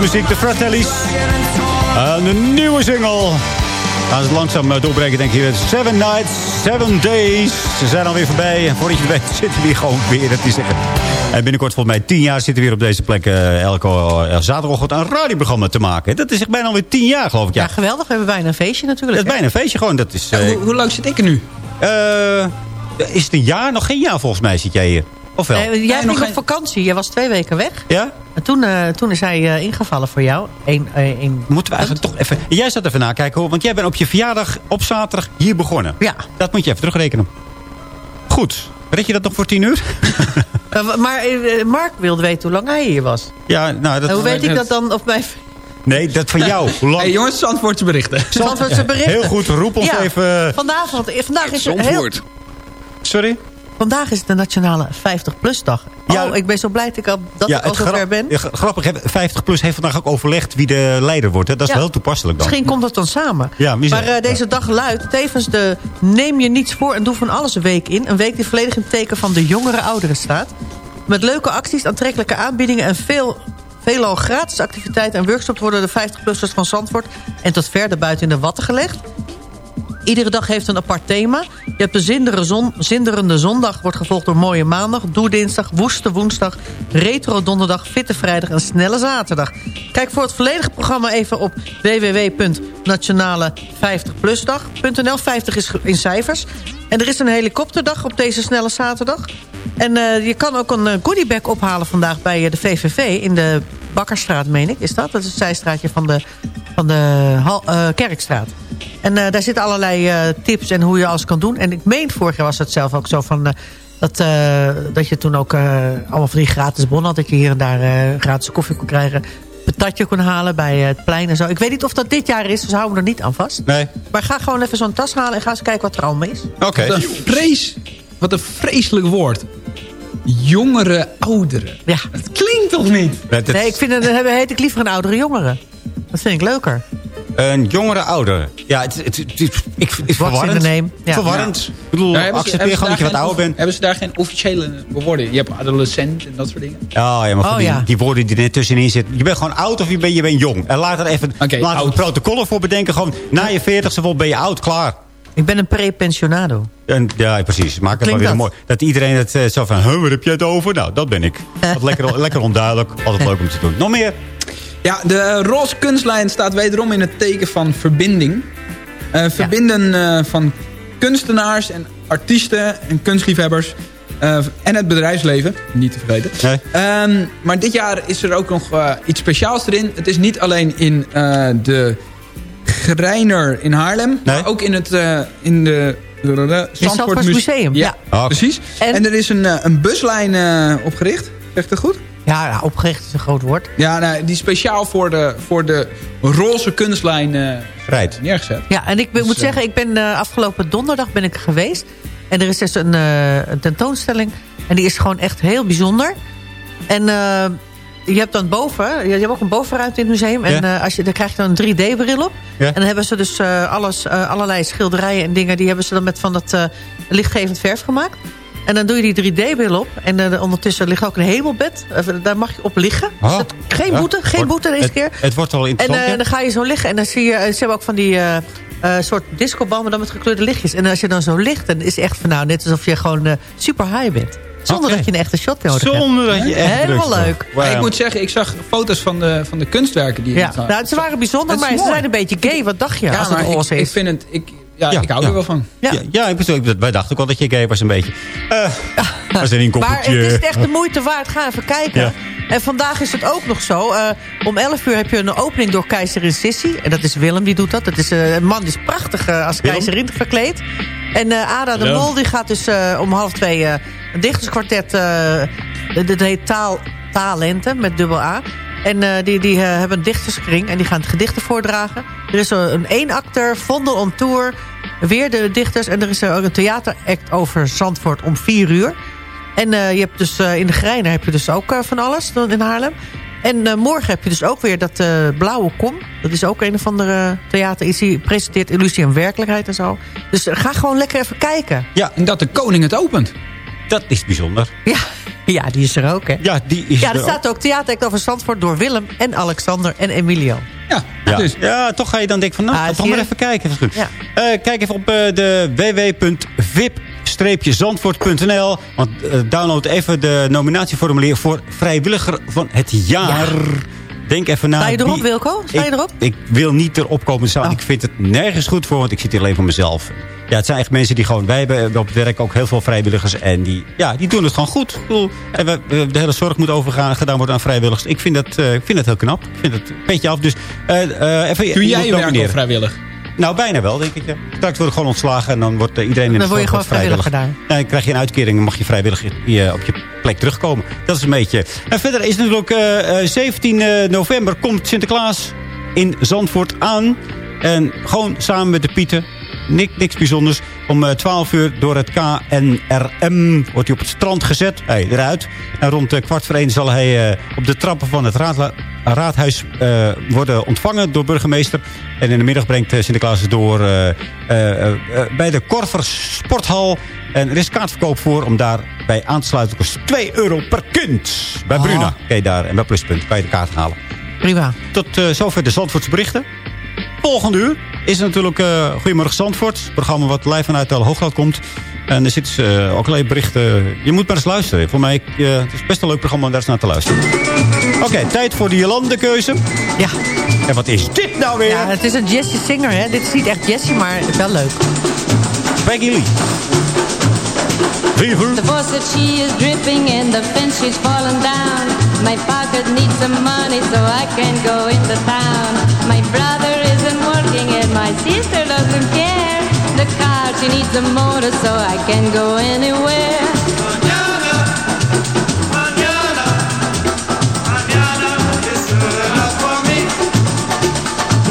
Feestmuziek, de Fratellis. En een nieuwe single. Gaan ze langzaam eh, doorbreken, denk je. Seven nights, seven days. Ze zijn alweer voorbij. En voordat je het weet zitten we hier gewoon weer. Dat is zeggen. En binnenkort, volgens mij, tien jaar zitten we weer op deze plek... eh, elke uh, zaterdagochtend een radioprogramma te maken. Dat is echt bijna alweer tien jaar, geloof ik. Ja, Ja, geweldig. We hebben bijna een feestje natuurlijk. dat is bijna een feestje gewoon. Dat is, eh, hoe, hoe lang zit ik er nu? eh, is het een jaar? Nog geen jaar, volgens mij, zit jij hier. Of wel? Nee, jij ging op vakantie. Jij was twee weken weg. Ja? En toen, eh, toen is hij eh, ingevallen voor jou. Eén, eh, één Moeten we eigenlijk toch even... Jij zat even nakijken, hoor. Want jij bent op je verjaardag op zaterdag hier begonnen. Ja. Dat moet je even terugrekenen. Goed. Red je dat nog voor tien uur? Eh, maar eh, Mark wilde weten hoe lang hij hier was. Ja, nou... Dat, En hoe weet ik dat dan op mijn... Nee, dat van jou. Hoe lang... Hey, jongens, Zandvoortse berichten. Zandvoortse berichten. Heel goed, roep ons Ja, even... Vanavond, eh, vandaag is het heel, Sorry? Vandaag is het de nationale 50-plus-dag. Ja. Oh, ik ben zo blij dat ik al, dat ik al zover ben. ja, grappig, hè, 50 plus heeft vandaag ook overlegd wie de leider wordt. Hè? Dat is Ja. wel heel toepasselijk dan. Misschien komt dat dan samen. Ja, maar eh, deze dag luidt tevens de Neem je niets voor en doe van alles een week in. Een week die volledig in het teken van de jongere ouderen staat. Met leuke acties, aantrekkelijke aanbiedingen en veel, veelal gratis activiteiten en workshops... worden de 50-plussers van Zandvoort en tot verder buiten in de watten gelegd. Iedere dag heeft een apart thema. Je hebt de zon, zinderende zondag, wordt gevolgd door mooie maandag... doe dinsdag, woeste woensdag, retro donderdag, fitte vrijdag en snelle zaterdag. Kijk voor het volledige programma even op www.nationale50plusdag.nl. 50 is in cijfers. En er is een helikopterdag op deze snelle zaterdag. En eh, je kan ook een uh, goodiebag ophalen vandaag bij eh, de VVV in de Bakkerstraat, meen ik. Is dat? Dat is het zijstraatje van de, van de Hal- eh, Kerkstraat. En eh, daar zitten allerlei eh, tips en hoe je alles kan doen. En ik meen, vorig jaar was het zelf ook zo van... eh, dat, eh, dat je toen ook eh, allemaal van die gratis bonnen had. Dat je hier en daar eh, gratis koffie kon krijgen. Patatje kon halen bij het plein en zo. Ik weet niet of dat dit jaar is, dus houden we er niet aan vast. Nee. Maar ga gewoon even zo'n tas halen en ga eens kijken wat er allemaal is. Oké. Wat een, vrees, wat een vreselijk woord. Jongere ouderen. Ja. Het klinkt toch niet? Het- Nee, ik vind het, dan heet ik liever een oudere jongere. Dat vind ik leuker. Een jongere ouder. Ja, het, het, het, het- ik, het is What's in verwarrend. the name? Ja. Verwarrend. Ja. Ik bedoel, Ja, hebben ze- accepteer gewoon dat je daar wat geen ouder bent. Hebben ze daar geen officiële woorden? Je hebt adolescent en dat soort dingen. Ja, ja maar Oh, die, ja. die woorden die er net tussenin zitten. Je bent gewoon oud of je bent, je bent jong. En laat er even Oké, laat er protocollen voor bedenken. Gewoon na je veertigste ben je oud, klaar. Ik ben een pre-pensionado. En, ja, precies. Maak het maar klinkt weer dat? mooi. Dat iedereen het eh, zo van, huh, waar heb jij het over? Nou, dat ben ik. Wat lekker, lekker onduidelijk. Altijd leuk om te doen. Nog meer? Ja, de roze kunstlijn staat wederom in het teken van verbinding. Eh, verbinden eh, van kunstenaars en artiesten en kunstliefhebbers. eh, en het bedrijfsleven, niet te vergeten. Nee. Ehm, maar dit jaar is er ook nog iets speciaals erin. Het is niet alleen in eh, de Greiner in Haarlem. Maar ook in, het, eh, in de... de Zandvoorts Museum, ja. Ah, precies. En- En, er is een, eh, een buslijn eh, opgericht. Zeg ik dat goed? Ja, ja, opgericht is een groot woord. Ja, nou, die speciaal voor de, voor de roze kunstlijn eh Right. neergezet. Ja, en ik ben- Dus, moet zeggen, ik ben eh, afgelopen donderdag ben ik geweest. En er is dus een, eh, een tentoonstelling. En die is gewoon echt heel bijzonder. En eh, je hebt dan boven, je hebt ook een bovenruimte in het museum. En Ja. eh, als je, dan krijg je dan een 3D-bril op. Ja. En dan hebben ze dus eh, alles, eh, allerlei schilderijen en dingen... die hebben ze dan met van dat lichtgevend verf gemaakt. En dan doe je die 3D-bril op. En ondertussen ligt ook een hemelbed. Daar mag je op liggen. Dus Oh. dat- geen Ja. boete, geen Wordt- boete deze het, keer. Het wordt wel En interessant. ja. dan ga je zo liggen en dan zie je... Ze hebben ook van die soort discobalmen dan met gekleurde lichtjes. En als je dan zo ligt, dan is het echt van nou... net alsof je gewoon super high bent. Zonder dat je een echte shot nodig hebt. Zonder dat je echt Helemaal leuk. ik moet zeggen, ik zag foto's van de, van de kunstwerken die Ja, nou, ze waren bijzonder, maar ze zijn een beetje gay. Wat dacht je Ja, als het maar ik, roze ik is? vind het... Ik, ja, Ja, ik hou ja. er wel van. Ja. Ja, ja ik bedoel, ik- wij dachten ook wel dat je gay was een beetje. Eh als er een Maar het is echt de moeite waard. Ga even kijken. Ja. En vandaag is het ook nog zo. eh, om 11 uur heb je een opening door keizerin Sissy. En dat is Willem die doet dat. Dat is, eh, een man die is prachtig eh, als Willem? keizerin verkleed. En eh, Ada de. Mol die gaat dus eh, om half twee eh, een dichterskwartet. eh dat heet Taal, Taalente met dubbel A. En eh, die, die eh, hebben een dichterskring en die gaan gedichten voordragen. Er is een een eenakter, Vondel on tour. Weer de dichters. En er is ook een theateract over Zandvoort om vier uur. En je hebt dus in de Greiner heb je dus ook van alles in Haarlem. En morgen heb je dus ook weer dat Blauwe Kom. Dat is ook een of andere theater. Die presenteert illusie en werkelijkheid en zo. Dus ga gewoon lekker even kijken. Ja, En dat de koning het opent. Dat is bijzonder. Ja, Ja, die is er ook, hè? Ja, die is Ja, er er ook. staat ook theater over Zandvoort door Willem en Alexander en Emilio. Ja, Ja. dus. ja, toch ga je dan denken van, nou, Ah, toch zie maar even kijken. Dat is goed. Ja. Eh, kijk even op eh, de www.vip-zandvoort.nl. Want eh, download even de nominatieformulier voor vrijwilliger van het jaar. Denk even na. Sta je erop, wie- Wilco? Sta je ik, erop? Ik wil niet erop komen staan. Oh. Ik vind het nergens goed voor, want ik zit hier alleen voor mezelf. Ja, het zijn echt mensen die gewoon... Wij hebben op het werk ook heel veel vrijwilligers. En die, ja, die doen het gewoon goed. En we, we- de hele zorg moet overgaan, gedaan worden aan vrijwilligers. Ik vind dat, eh, ik vind dat heel knap. Ik vind het een beetje af. Dus eh, eh, even Doe jij je werk al nomineren. vrijwillig? Nou, bijna wel, denk ik. Ja. Straks word ik gewoon ontslagen en dan wordt eh, iedereen in Dan de word je zorg gewoon wordt vrijwilliger Ja, dan krijg je een uitkering en mag je vrijwillig je- op je plek terugkomen. Dat is een beetje... En verder is natuurlijk eh, eh, 17 november komt Sinterklaas in Zandvoort aan. En gewoon samen met de Pieten. Nik, niks bijzonders. Om eh, 12 uur door het KNRM wordt hij op het strand gezet. Hij eruit. En rond eh, kwart voor één zal hij eh, op de trappen van het raadhuis eh, worden ontvangen door burgemeester. En in de middag brengt eh, Sinterklaas door eh, eh, eh, bij de Korver Sporthal. En er is kaartverkoop voor om daarbij aan te sluiten. Het kost 2 euro per kind. Bij Oh. Bruna je daar en bij Pluspunt kan je de kaart halen. Prima. Tot eh, zover de Zandvoortse berichten. Volgende uur is natuurlijk eh Goedemorgen Zandvoort. Het programma wat live vanuit de Hoogland komt. En er zitten eh, ook allerlei berichten. Je moet maar eens luisteren. Voor mij eh, het is best een leuk programma om daar eens naar te luisteren. Oké, tijd voor de Jolande-keuze. Ja. En wat is dit nou weer? ja, het is een Jessie Singer, hè? Dit is niet echt Jessie, maar wel leuk. Peggy Lee. Fever. The faucet she is dripping and the fence she's fallen down. My pocket needs some money so I can go into town. My brother my sister doesn't care. The car she needs a motor so I can go anywhere.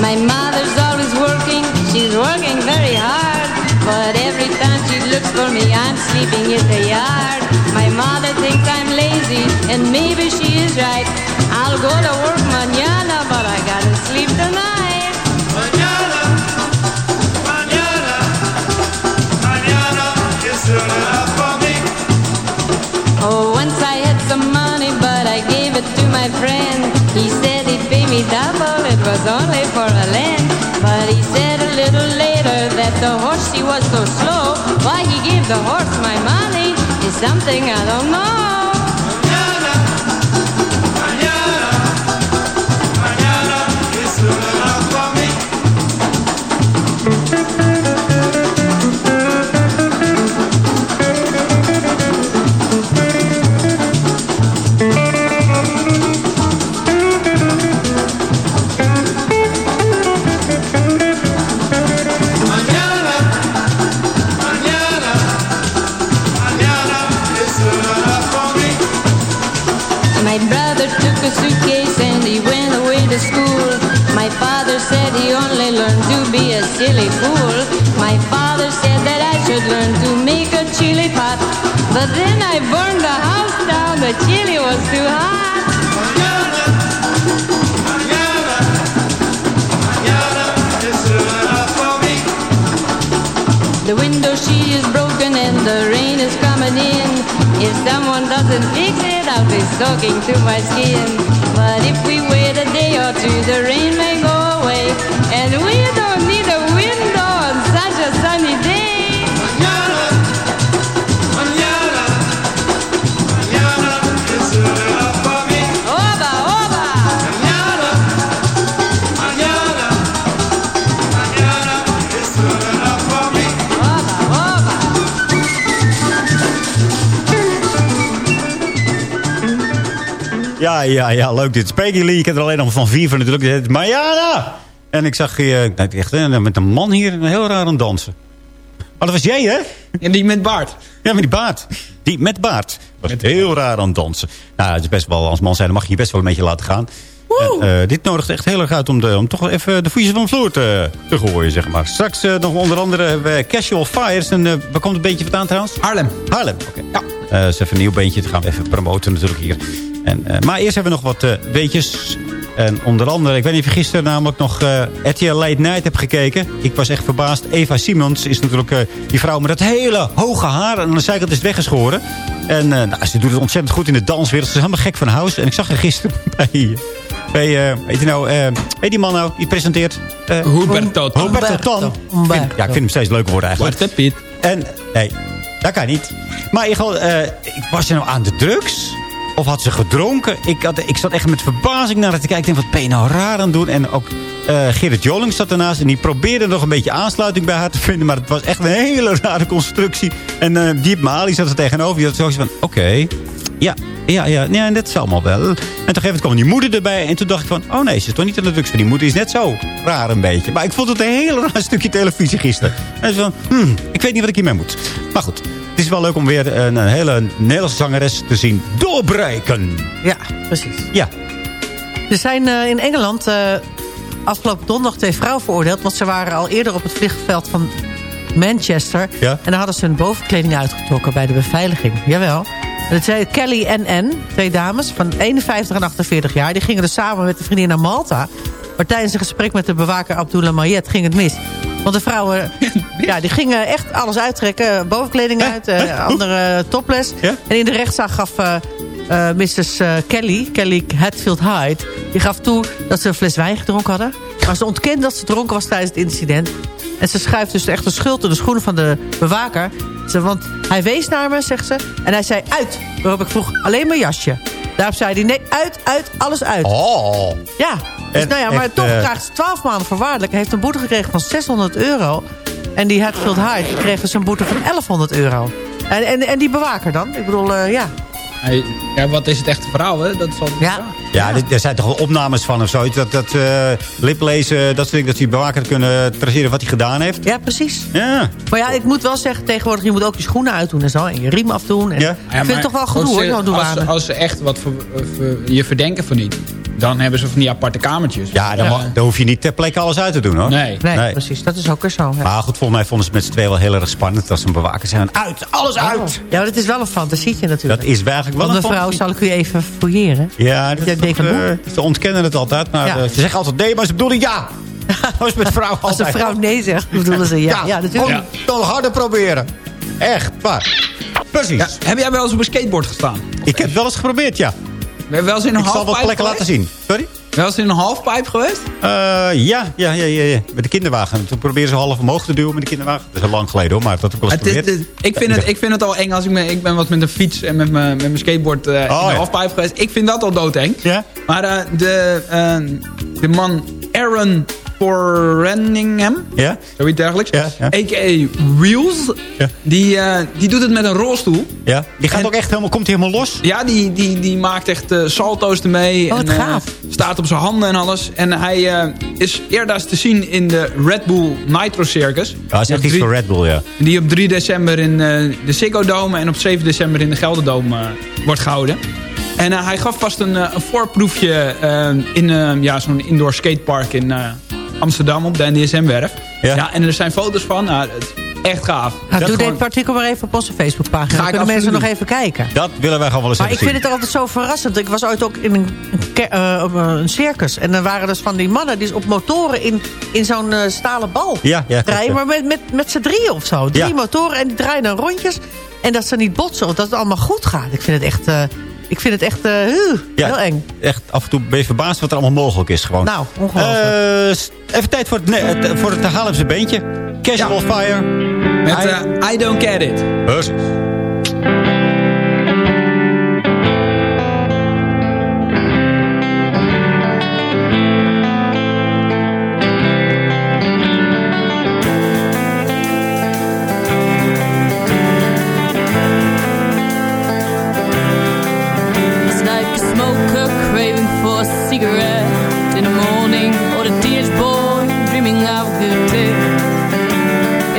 My mother's always working, she's working very hard. But every time she looks for me, I'm sleeping in the yard. My mother thinks I'm lazy, and maybe she is right. I'll go to work mañana, my friend. He said he'd pay me double, it was only for a land. But he said a little later that the horse he was so slow. Why he gave the horse my money is something I don't know. Silly fool. My father said that I should learn to make a chili pot. But then I burned the house down, the chili was too hot. The window she is broken and the rain is coming in. If someone doesn't fix it, I'll be soaking to my skin. But if we wait a day or two, the rain may go away. And we Ja, ja, ja, leuk dit. Peggy Lee, ik heb er alleen nog van vier van natuurlijk. Het heet Mariana! En ik zag je nou, echt hè, met een man hier heel raar aan dansen. Oh, dat was jij, hè? En die met baard. Ja, met die baard. Die met baard. Was heel raar aan dansen. Nou, het is best wel, als man zijn, dan mag je je best wel een beetje laten gaan. En, eh, dit nodigt echt heel erg uit om, de, om toch even de voetjes van de vloer te, te gooien, zeg maar. Straks eh, nog onder andere hebben we Casual Fires. En uh, waar komt het beentje vandaan trouwens? Haarlem. Haarlem, oké. Ja. Uh, dat is even een nieuw beentje. Dat gaan we even promoten natuurlijk hier. En, uh, maar eerst hebben we nog wat uh, weetjes. En onder andere, ik weet niet of je gisteren namelijk nog uh, RTL Late Night hebt gekeken. Ik was echt verbaasd. Eva Simons is natuurlijk uh, die vrouw met dat hele hoge haar. En aan de zijkant is het weggeschoren. En eh, nou, ze doet het ontzettend goed in de danswereld. Ze is helemaal gek van house. En ik zag haar gisteren bij... bij uh, weet je nou, uh, weet die man nou, die presenteert... Uh, Huberto Tan. Huberto Tan. Ja, ik vind hem steeds leuker worden eigenlijk. Zwarte Piet. En, nee, dat kan niet. Maar ik, ik was je nou aan de drugs? Of had ze gedronken? Ik, had, ik zat echt met verbazing naar het te kijken. Ik denk, wat ben je nou raar aan het doen? En ook uh, Gerrit Joling zat ernaast. En die probeerde nog een beetje aansluiting bij haar te vinden. Maar het was echt een hele rare constructie. En uh, Diep Mali zat er tegenover. Die had zoiets van, oké, ja, ja, ja, ja, dat is allemaal wel. En toen gegeven kwam die moeder erbij. En toen dacht ik van, oh nee, ze is toch niet aan de drugs die moeder. is net zo raar een beetje. Maar ik vond het een heel raar stukje televisie gisteren. En zo van, hmm, ik weet niet wat ik hiermee moet. Maar goed, het is wel leuk om weer een, een hele Nederlandse zangeres te zien doorbreken. Ja, precies. Ja. Er zijn uh, in Engeland uh, afgelopen donderdag twee vrouwen veroordeeld. Want ze waren al eerder op het vliegveld van Manchester. Ja? En daar hadden ze hun bovenkleding uitgetrokken bij de beveiliging. Jawel. Dat zijn Kelly en N, twee dames van 51 en 48 jaar. Die gingen dus samen met de vriendin naar Malta. Maar tijdens een gesprek met de bewaker Abdullah Mayet ging het mis. Want de vrouwen ja, die gingen echt alles uittrekken. Bovenkleding uit, uh, andere topless. Ja? En in de rechtszaak gaf uh, uh, Mrs. Kelly, Kelly Hatfield Hyde... die gaf toe dat ze een fles wijn gedronken hadden. Maar ze ontkende dat ze dronken was tijdens het incident. En ze schuift dus echt de schuld in de schoenen van de bewaker. Ze, want hij wees naar me, zegt ze. En hij zei uit. Waarop ik vroeg, alleen mijn jasje. Daarop zei hij, nee, uit, uit, alles uit. Oh. Ja, dus En nou ja, maar echt, toch eh, krijgt ze 12 maanden voorwaardelijk. Hij heeft een boete gekregen van 600 euro. En die Hatfield Hyde kreeg dus een boete van 1100 euro. En, en, en die bewaker dan? Ik bedoel, eh, ja. Ja, wat is het echte verhaal, hè? Dat is Ja. Ja, er zijn toch wel opnames van of zoiets. Dat, dat uh, liplezen, dat soort dingen. Dat die bewaker kunnen traceren wat hij gedaan heeft. Ja, precies. Ja. Maar ja, ik moet wel zeggen, tegenwoordig, je moet ook je schoenen uitdoen en zo. En je riem afdoen. En Ja. Ik vind het toch wel gedoe, hoor, als, ze echt wat ver- ver- je verdenken van niet, dan hebben ze van die aparte kamertjes. Ja, dan, mag- dan hoef je niet ter plekke alles uit te doen, hoor. Nee. Nee, Nee. precies. Dat is ook weer zo. Ja. Maar goed, volgens mij vonden ze het met z'n tweeën wel heel erg spannend. Als een bewaker zijn uit, alles uit. Ja, maar dat is wel een fantasietje natuurlijk. Dat is eigenlijk wel Want een mevrouw, zal ik u even fouilleren? Ja, dat Ja, denk toch, van, eh, ze ontkennen het altijd. Maar Ja. eh, ze zeggen altijd nee, maar ze bedoelen ja. Dat is met vrouwen Als een altijd. vrouw nee zegt, bedoelen ze ja. Ja, natuurlijk. gewoon toch harder proberen. Echt, waar. Precies. Ja, heb jij wel eens op een skateboard gestaan? Ik heb het wel eens geprobeerd, ja. Je wel eens in een Ik zal wat plekken laten zien. Sorry? Wel eens in een halfpipe geweest? Eh, ja, ja, ja, ja, ja. Met de kinderwagen. Toen probeerden ze half omhoog te duwen met de kinderwagen. Dat is al lang geleden hoor, maar dat heb ik wel eens ik, vind het, ik vind het al eng als ik, me, ik ben wat met een fiets en met mijn, met mijn skateboard eh, in Oh, de ja. halfpipe geweest. Ik vind dat al doodeng. Ja? Maar eh, de, eh, de man Aaron Forenningham, Ja? zoiets dergelijks, Ja, ja. a.k.a. Wheels, Ja. die, eh, die doet het met een rolstoel. Ja? Die gaat En- ook echt helemaal, komt hij helemaal los? Ja, die, die, die maakt echt eh, salto's ermee. Oh, wat en, eh, gaaf. staat op zijn handen en alles. En hij is eerder te zien in de Red Bull Nitro Circus. Ja, dat is echt iets voor Red Bull, ja. Die op 3 december in de Ziggo Dome en op 7 december in de Gelderdoom eh, wordt gehouden. En hij gaf vast een, een voorproefje in ja, zo'n indoor skatepark in Amsterdam op de NDSM-werf. Ja. en er zijn foto's van. Nou, echt gaaf. Nou, doe gewoon- dit artikel maar even op onze Facebookpagina. Ga Dan ik kunnen mensen nog even kijken. Dat willen wij gewoon wel eens Maar ik vind het altijd zo verrassend. Ik was ooit ook in een, eh, een circus. En dan waren dus van die mannen die op motoren in, in zo'n eh, stalen bal Ja, ja, draaien. Maar met, met, met z'n drieën of zo. Drie Ja. motoren en die draaien dan rondjes. En dat ze niet botsen. Of dat het allemaal goed gaat. Ik vind het echt, eh, ik vind het echt eh, Ja. heel eng. Echt, af en toe ben je verbaasd wat er allemaal mogelijk is gewoon. Nou, ongelooflijk. Eh, even tijd voor het, nee, het, voor het Haarlemse beentje. Casual Fire. Met I- eh, I Don't Get It. Precies.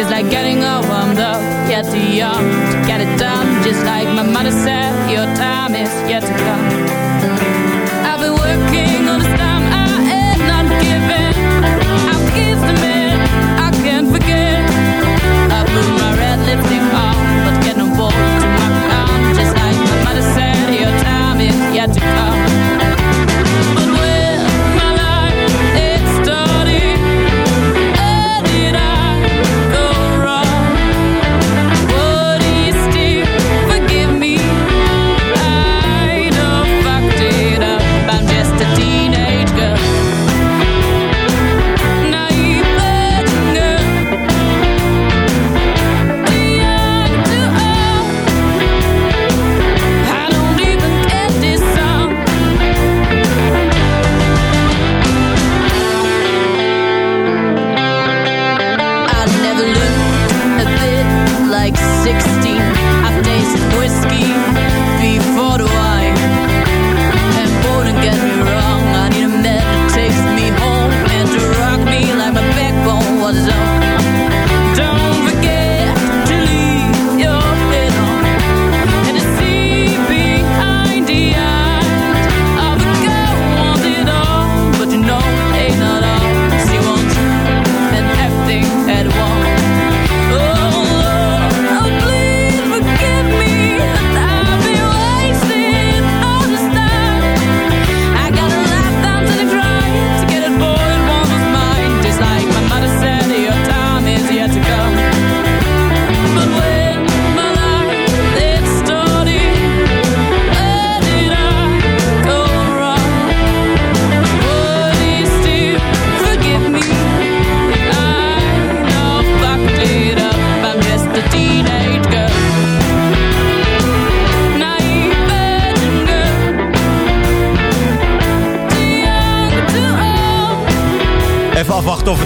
It's like getting all warmed up, yet too young to get it done. Just like my mother said, your time is yet to come. I've been working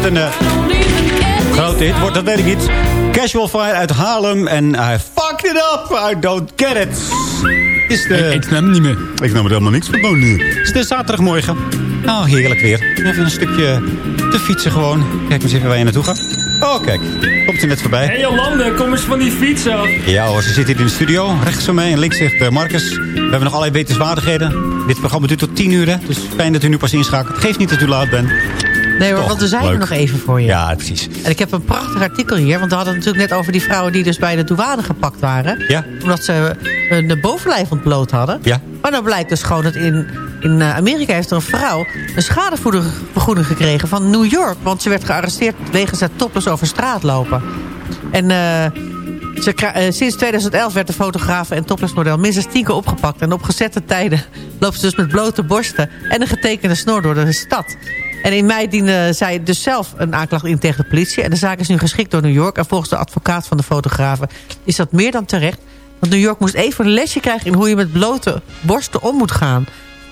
het een uh, grote hit wordt, dat weet ik niet. Casual Fire uit Haarlem en I fucked it up, I don't get it. Is de... Ik, ik snap hem niet meer. Ik nam er helemaal niks van. Nu. Het is de zaterdagmorgen. Oh, heerlijk weer. Even een stukje te fietsen gewoon. Kijk eens even waar je naartoe gaat. Oh, kijk. Komt ze net voorbij. Hé hey, Jolande, kom eens van die fiets af. Ja hoor, ze zit hier in de studio. Rechts van mij en links zegt uh, Marcus. We hebben nog allerlei wetenswaardigheden. Dit programma duurt tot 10 uur, hè. Dus fijn dat u nu pas inschakelt. Geeft niet dat u laat bent. Nee hoor, Toch, want we zijn leuk. er nog even voor je. Ja, precies. En ik heb een prachtig artikel hier. Want we hadden het natuurlijk net over die vrouwen die dus bij de douane gepakt waren. Ja. Omdat ze hun bovenlijf ontbloot hadden. Ja. Maar dan blijkt dus gewoon dat in, in eh, Amerika heeft er een vrouw... een schadevergoeding gekregen van New York. Want ze werd gearresteerd wegens het topless over straat lopen. En eh, ze, eh, sinds 2011 werd de fotograaf en toplessmodel minstens tien keer opgepakt. En op gezette tijden loopt ze dus met blote borsten en een getekende snor door de stad. En in mei diende zij dus zelf een aanklacht in tegen de politie. En de zaak is nu geschikt door New York. En volgens de advocaat van de fotografen is dat meer dan terecht. Want New York moest even een lesje krijgen in hoe je met blote borsten om moet gaan.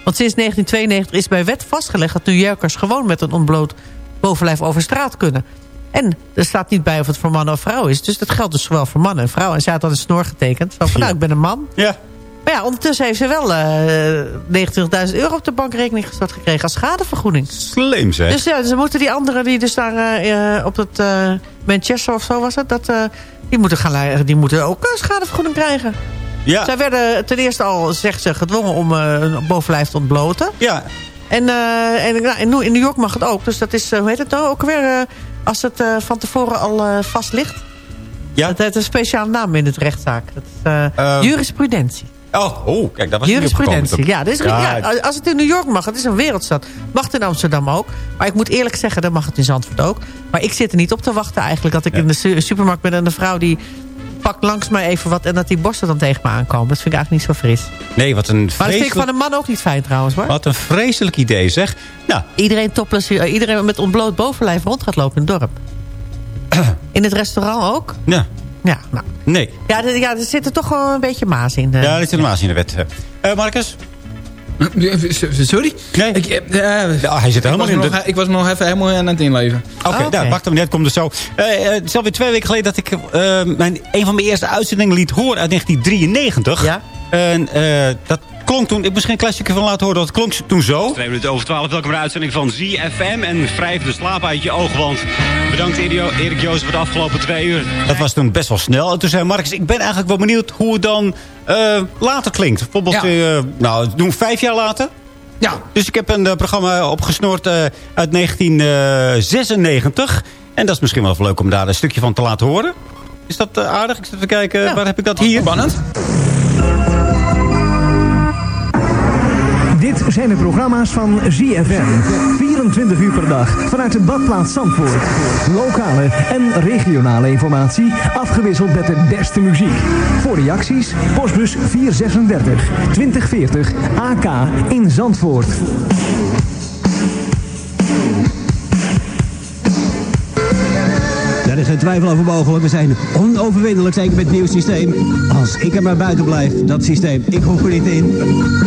Want sinds 1992 is bij wet vastgelegd dat New Yorkers gewoon met een ontbloot bovenlijf over straat kunnen. En er staat niet bij of het voor man of vrouw is. Dus dat geldt dus zowel voor man en vrouw. En zij had dan een snor getekend. Zo van, nou, ik ben een man. Ja. Maar ja, ondertussen heeft ze wel eh 29.000 euro op de bankrekening gestort gekregen als schadevergoeding. Slim zeg. Dus ja, ze moeten die anderen die dus daar eh, eh, op het eh, Manchester of zo was het, dat, die, moeten gaan, die moeten ook schadevergoeding krijgen. ja. Zij werden ten eerste al, zegt ze, gedwongen om hun bovenlijf te ontbloten. Ja. En, en nou, in New- York mag het ook. Dus dat is, hoe heet het nou ook weer, als het van tevoren al vast ligt. Ja. Dat heeft een speciale naam in het rechtszaak. Dat is eh, Ehm, jurisprudentie. Oh, oh, kijk, dat was Jurisprudentie, ja, dus, ja. Als het in New York mag, het is een wereldstad. Mag het in Amsterdam ook. Maar ik moet eerlijk zeggen, dan mag het in Zandvoort ook. Maar ik zit er niet op te wachten eigenlijk. Dat ik in de su- supermarkt ben en de vrouw die pakt langs mij even wat... en dat die borsten dan tegen me aankomen. Dat vind ik eigenlijk niet zo fris. Nee, wat een Maar dat vind ik vreselijk, van een man ook niet fijn trouwens hoor. wat een vreselijk idee zeg. Nou, Iedereen topless, eh, iedereen met ontbloot bovenlijf rond gaat lopen in het dorp. In het restaurant ook? ja, Ja, nou. nee. Ja, er- ja, er zit er toch wel een beetje maas in. eh. Ja, dit is helemaal in de wet. Eh Marcus? Sorry? Nee. Ik, eh, eh, Ja, hij zit helemaal in de... nog, ik was nog even helemaal aan het inleven. Oké, Oh, oké. nou, wacht hem net, komt er zo. Eh, eh, het is alweer twee weken geleden dat ik eh, mijn, een van mijn eerste uitzendingen liet horen uit 1993. Ja. En eh, dat klonk toen, ik misschien een klein stukje van laten horen, dat klonk toen zo. Twee minuten over twaalf, welkom bij de uitzending van ZFM. En wrijf de slaap uit je oog, want bedankt Erik Jozef voor de afgelopen twee uur. Dat was toen best wel snel. En toen zei Marcus, ik ben eigenlijk wel benieuwd hoe het dan eh, later klinkt. Bijvoorbeeld, Ja. eh, nou, doen vijf jaar later. Ja, Dus ik heb een eh, programma opgesnoord eh, uit 1996. En dat is misschien wel leuk om daar een stukje van te laten horen. Is dat aardig? Ik zit even kijken, waar heb ik dat hier? spannend. Zijn de programma's van ZFM. 24 uur per dag vanuit de badplaats Zandvoort. Lokale en regionale informatie afgewisseld met de beste muziek. Voor reacties postbus 436 2040 AK in Zandvoort. Daar is geen twijfel over mogelijk. We zijn onoverwinnelijk, zeker met het nieuw systeem. Als ik er maar buiten blijf, dat systeem, ik hoef er niet in.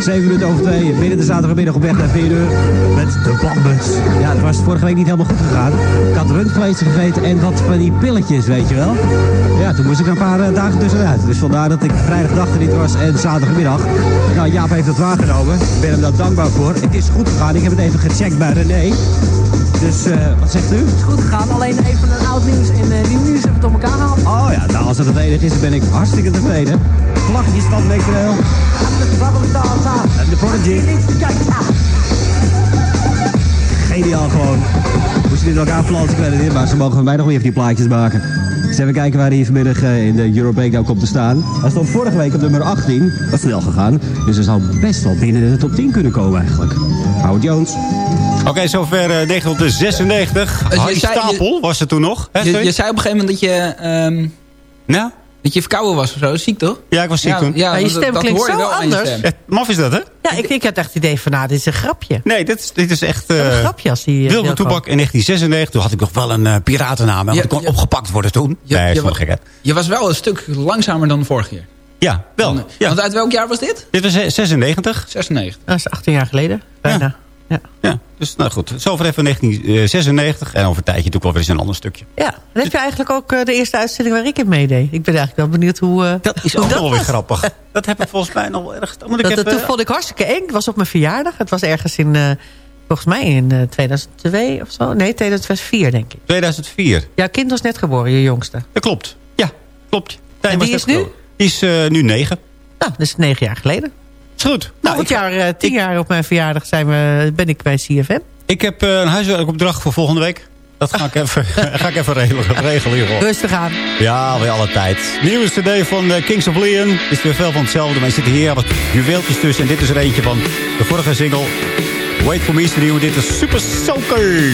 7 minuten over 2, binnen de zaterdagmiddag op weg naar 4 uur. Met de Bambus. Ja, het was vorige week niet helemaal goed gegaan. Ik had rundvlees gegeten en wat van die pilletjes, weet je wel. Ja, toen moest ik er een paar eh, dagen tussenuit. Dus vandaar dat ik vrijdagdag er niet was en zaterdagmiddag. Nou, Jaap heeft het waargenomen. Ik ben hem daar dankbaar voor. Het is goed gegaan. Ik heb het even gecheckt bij René. Dus, eh, wat zegt u? is goed gegaan. Alleen even een oud nieuws en eh, nieuw nieuws even door elkaar halen. Oh ja, nou als dat het enige is, dan ben ik hartstikke tevreden. Vlaggetjes van Weektrail. En de Prodigy. Geniaal gewoon. Moest je dit in elkaar flansen crediteren, maar ze mogen van mij nog weer even die plaatjes maken. Dus even kijken waar hij vanmiddag eh, in de Euro Breakdown komt te staan. Hij stond vorige week op nummer 18. Dat is snel gegaan. Dus hij zou best wel binnen de top 10 kunnen komen eigenlijk. Howard Jones. Oké, zover eh, 1996. Dus je Harry zei- Stapel was er toen nog. Hè, Je, je zei op een gegeven moment dat je, ehm, Nou? dat je verkouden was of zo. Ziek toch? Ja, ik was ziek Ja, toen. ja, Ja, je dat- stem dat klinkt hoor je zo wel aan je anders. Ja, maf is dat, hè? Ja, ik, ik had echt het idee van, nou, dit is een grapje. Nee, dit is, dit is echt... eh een grapje als die... eh, Wilbur Wilco. Toebak in 1996. Toen had ik nog wel een eh, piratennaam. En Ja, die kon ja. opgepakt worden toen. Ja, nee, is wel gek, hè? Je was wel een stuk langzamer dan vorig jaar. Ja, wel. Ja. Want uit welk jaar was dit? Dit was eh, 96. 96. Dat is 18 jaar geleden, bijna. Ja. Ja. Dus nou goed, zover even 1996. En over een tijdje doe ik wel weer eens een ander stukje. Ja, dan heb je eigenlijk ook eh, de eerste uitzending waar ik in meedeed. Ik ben eigenlijk wel benieuwd hoe... eh, Dat is ook wel weer grappig. Dat heb ik volgens mij nog wel ergens... Moet ik Dat, toen vond ik hartstikke eng. Het was op mijn verjaardag. Het was ergens in, eh, volgens mij in eh, 2002 of zo. Nee, 2004 denk ik. 2004. Jouw kind was net geboren, je jongste. Dat klopt. Ja, klopt. En was die is nu? Die is eh, nu negen. Nou, dat is negen jaar geleden. Goed. Nou, het jaar, eh, tien jaar op mijn verjaardag zijn we, ben ik bij CFM. Ik heb eh, een huiswerkopdracht voor volgende week. Dat ga ik even, ga ik even regelen, regelen joh. Rustig aan. Ja, weer alle tijd. Nieuwe cd van eh, Kings of Leon. Het is weer veel van hetzelfde. Maar er zitten hier wat juweeltjes tussen. En dit is er eentje van de vorige single. Wait for Me is de nieuwe. Dit is Super Soaker.